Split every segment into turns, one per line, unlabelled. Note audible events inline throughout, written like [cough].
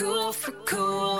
school for cool.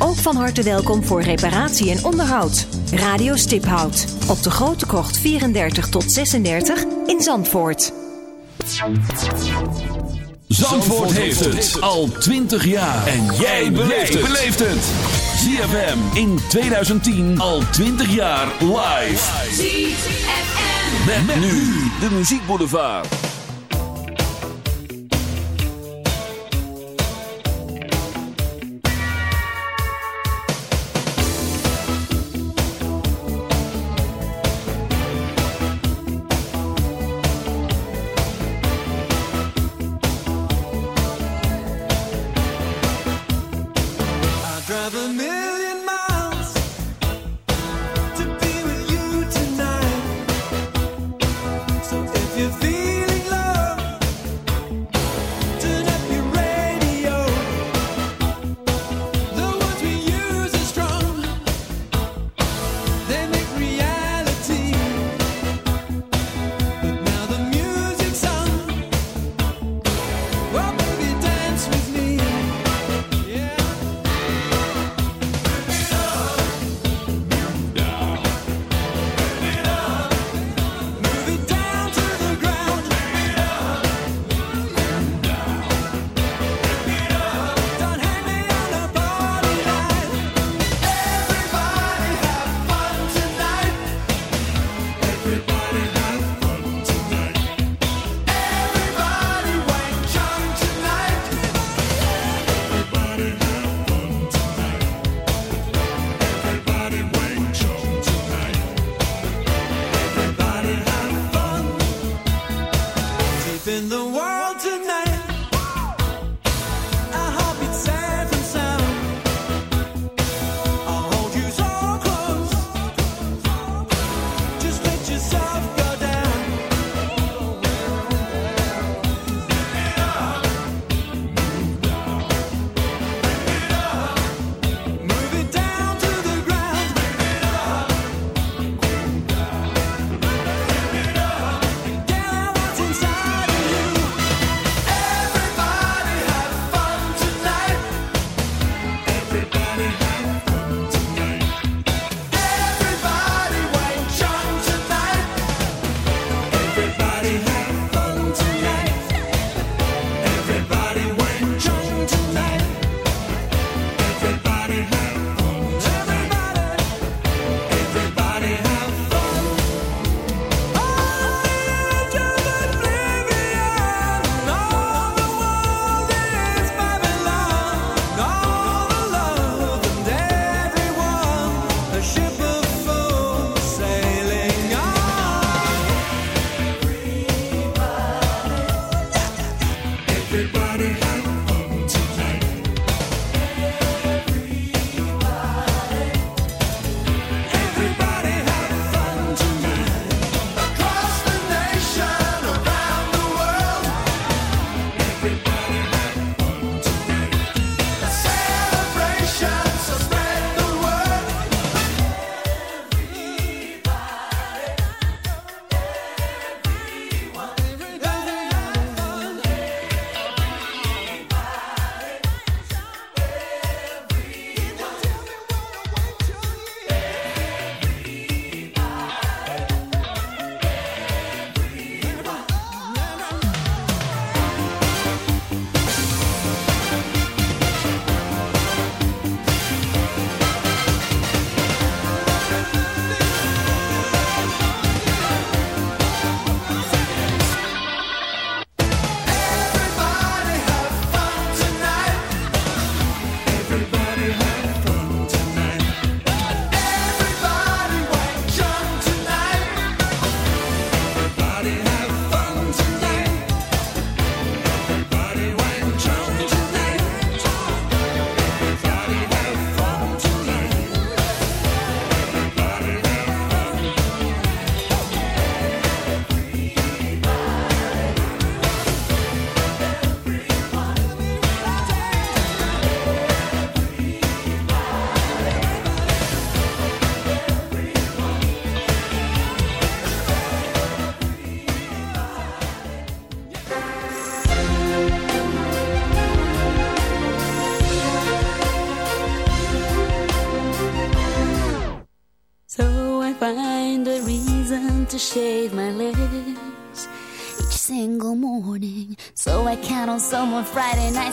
ook van harte welkom voor reparatie en onderhoud. Radio Stiphout op de Grote Krocht 34 tot 36 in Zandvoort.
Zandvoort heeft het al 20 jaar. En jij beleeft het. ZFM in 2010 al 20 jaar live.
ZFM.
Met, met nu de muziekboulevard.
I'd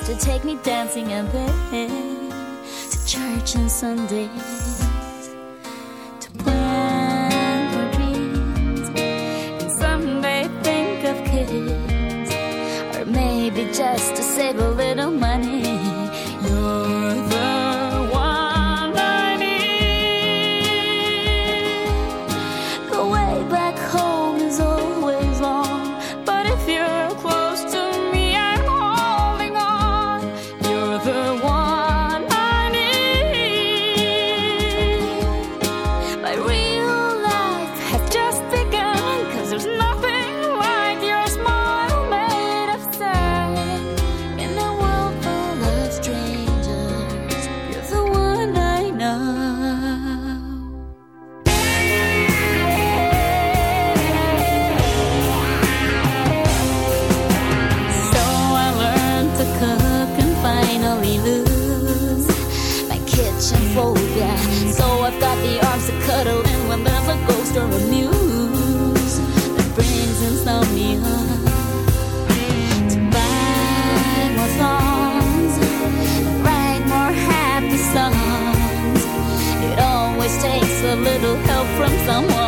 to
take me dancing and then to church on Sunday. cold, yeah. So I've got the arms to cuddle in when there's a ghost or a muse that brings insomnia. To buy more songs, write more happy songs. It always takes a little help from someone.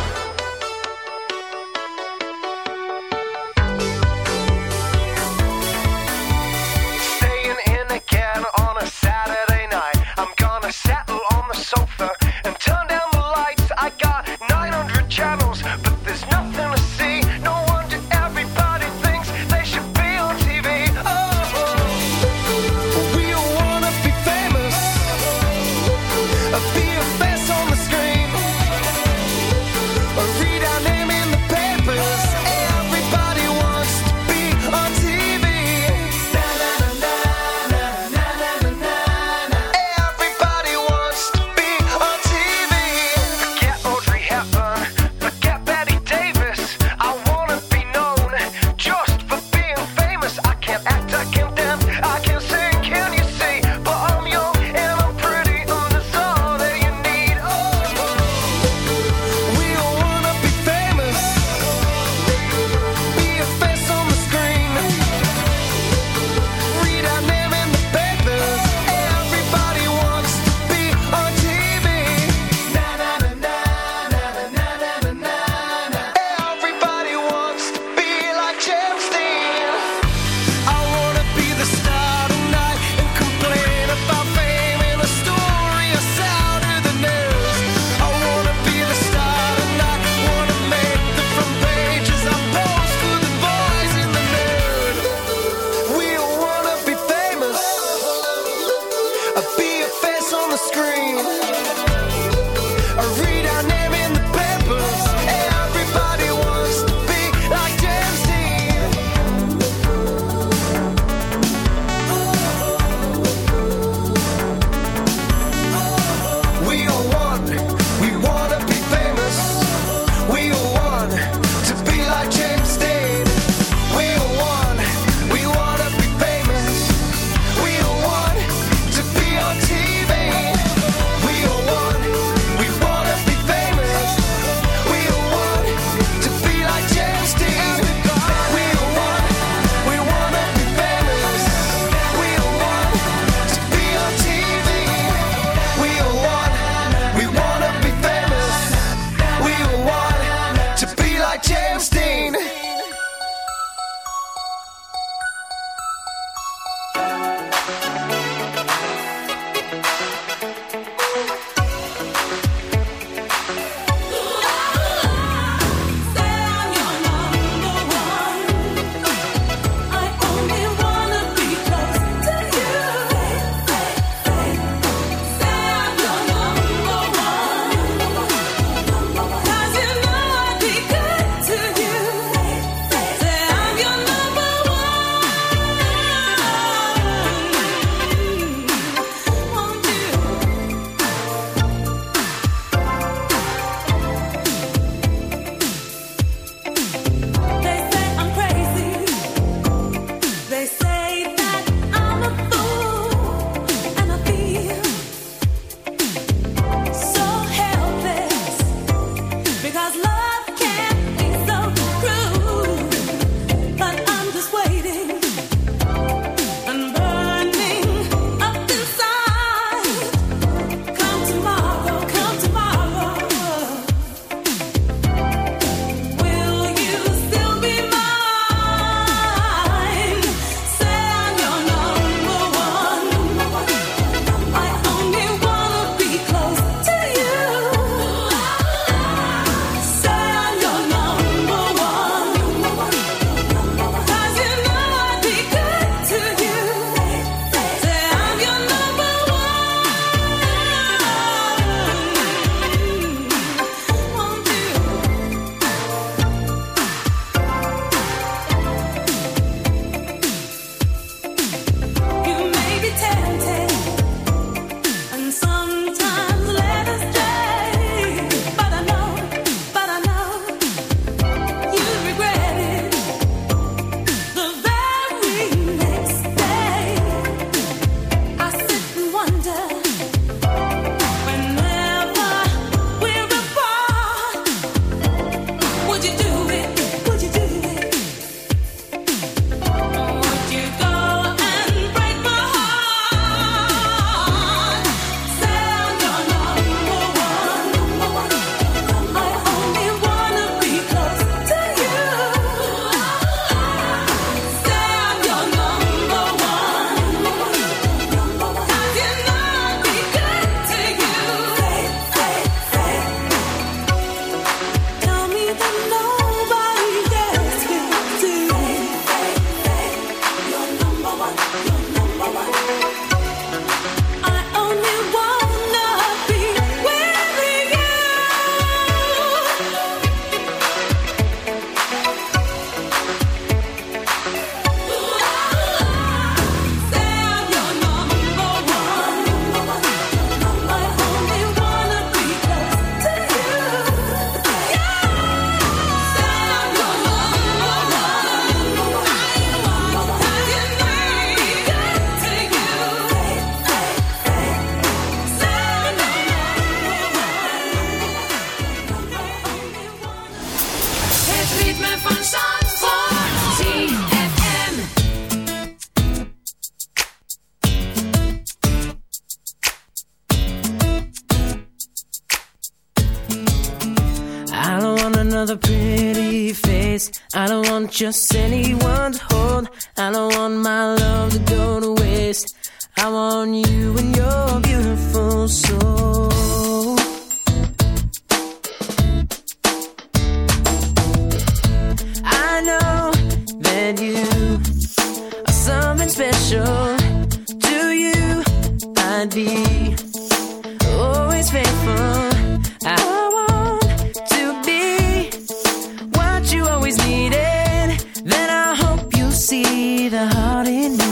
the
heart in me.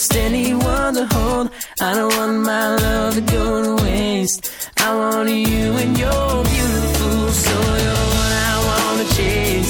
trust anyone to hold. I don't want my love to go to waste. I want you and you're beautiful, so you're what I wanna chase.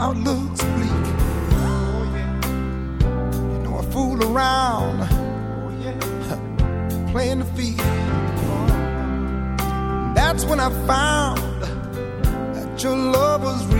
outlook's bleak. Oh, yeah. You know, I fool around, oh, yeah. [laughs] playing the field. Oh. That's when I found that your love was real.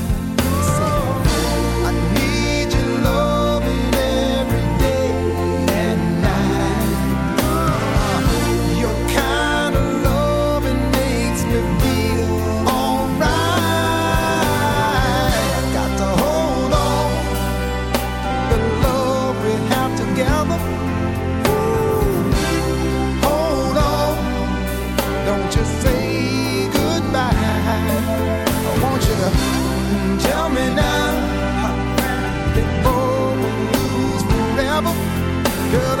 Girl,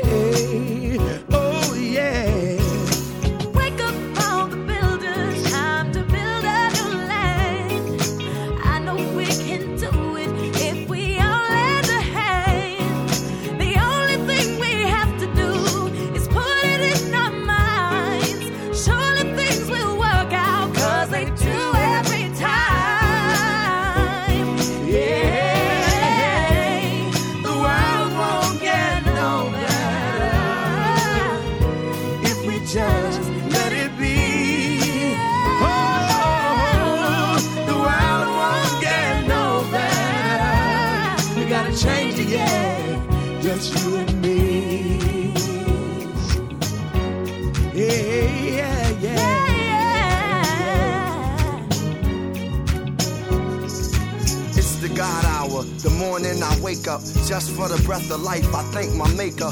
I
wake up just for the breath of life. I thank my maker.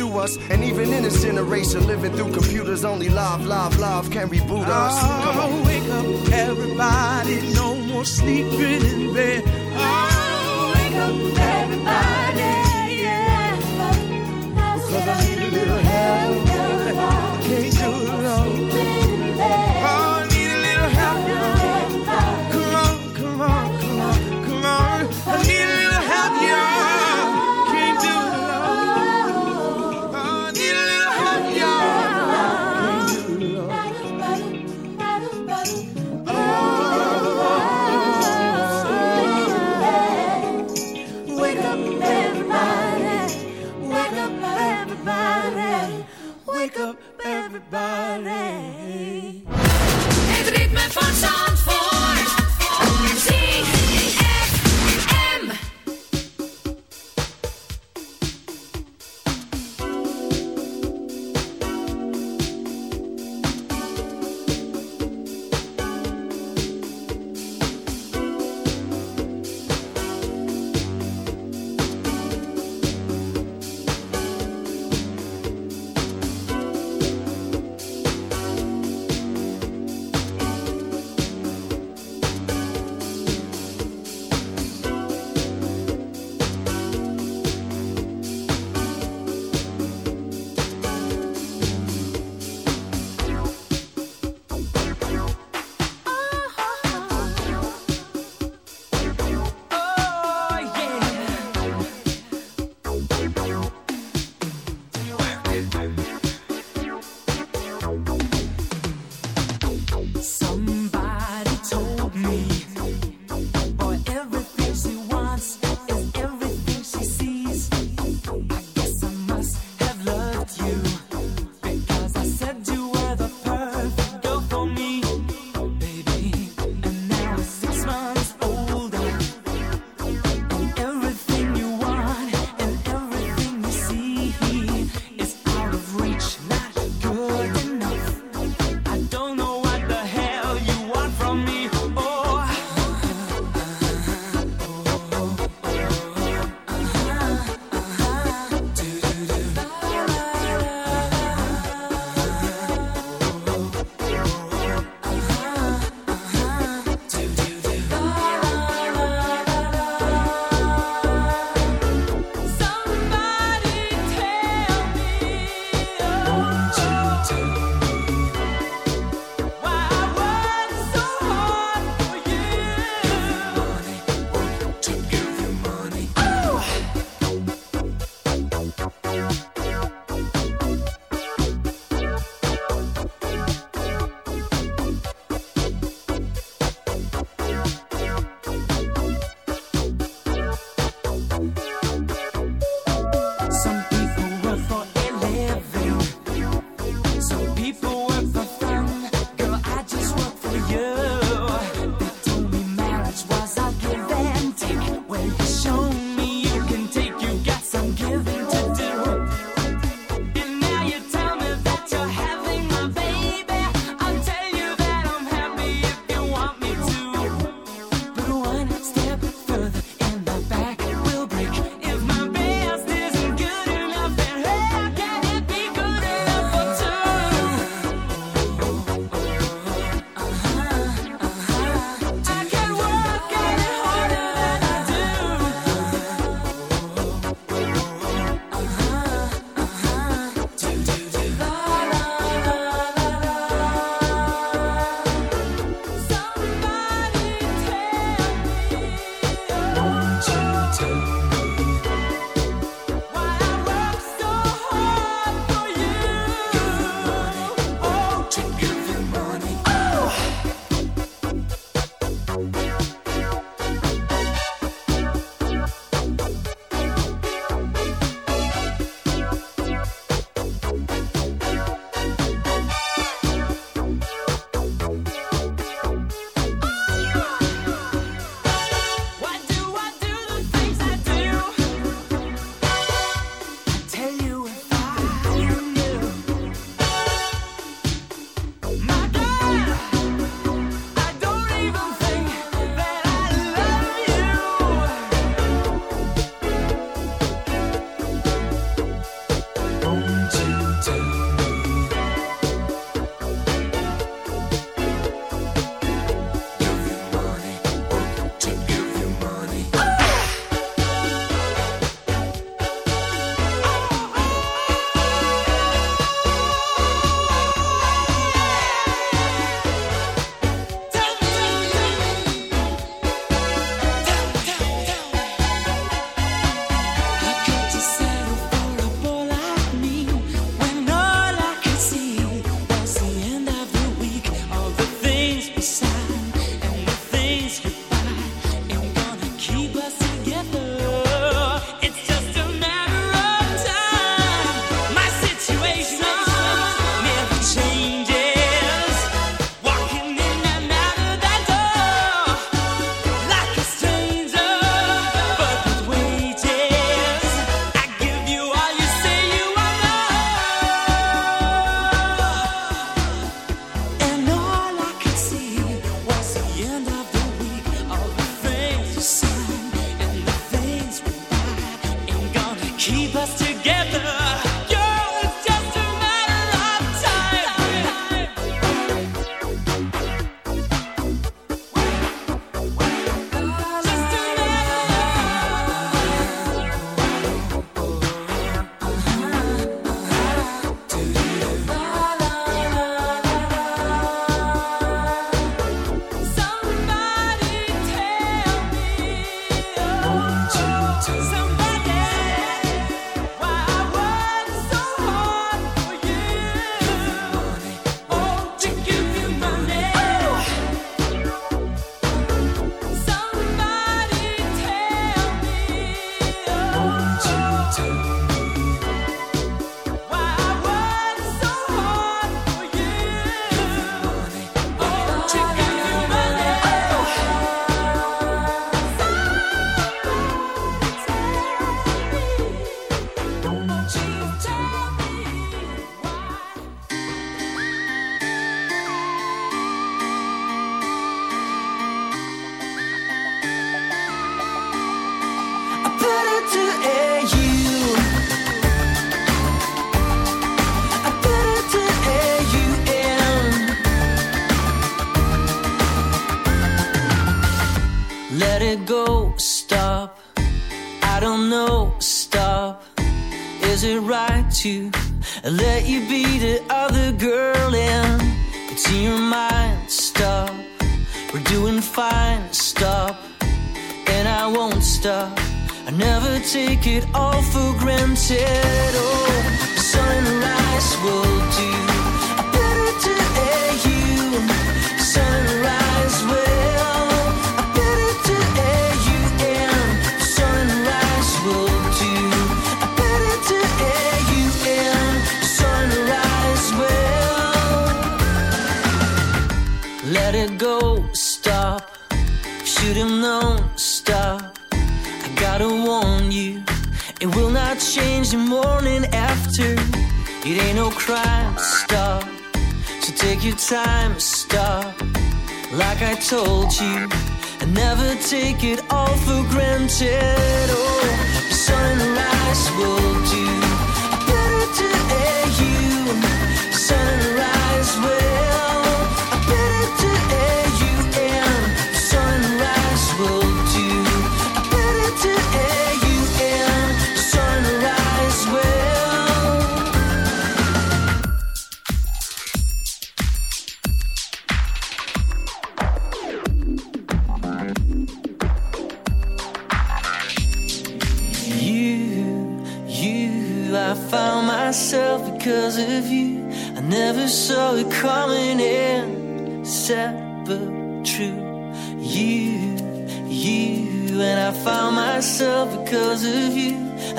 through us. And even in this generation, living through computers, only love, love, love can reboot us. Come on.
Oh, wake up, everybody. No more sleeping in bed. Oh, wake up, everybody.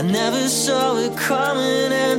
I
never saw it coming.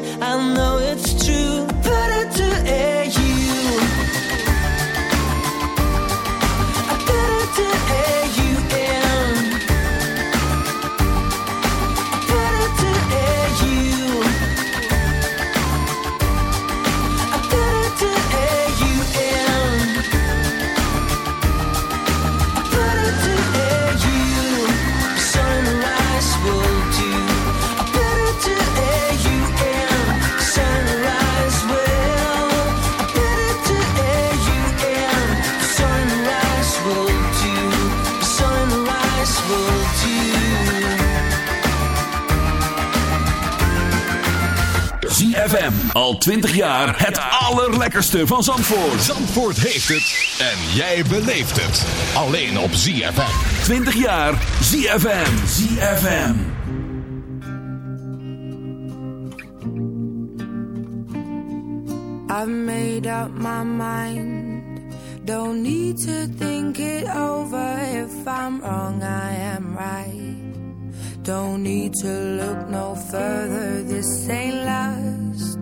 lekkerste van Zandvoort.
Zandvoort heeft het. En jij beleeft het. Alleen op ZFM.
20 jaar ZFM. ZFM.
I've made up my mind. Don't need to think it over. If I'm wrong, I am right. Don't need to look no further. This ain't last.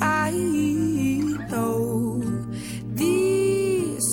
I